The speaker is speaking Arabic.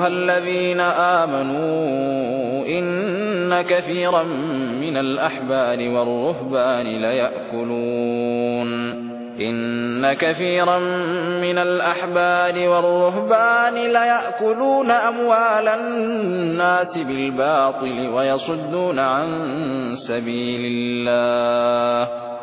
أيها الذين آمنوا إن كثيرا من الأحبار والرهبان ليأكلون. إن كثيرا من الأحبار والرهبان ليأكلون أموال الناس بالباطل ويصدون عن سبيل الله.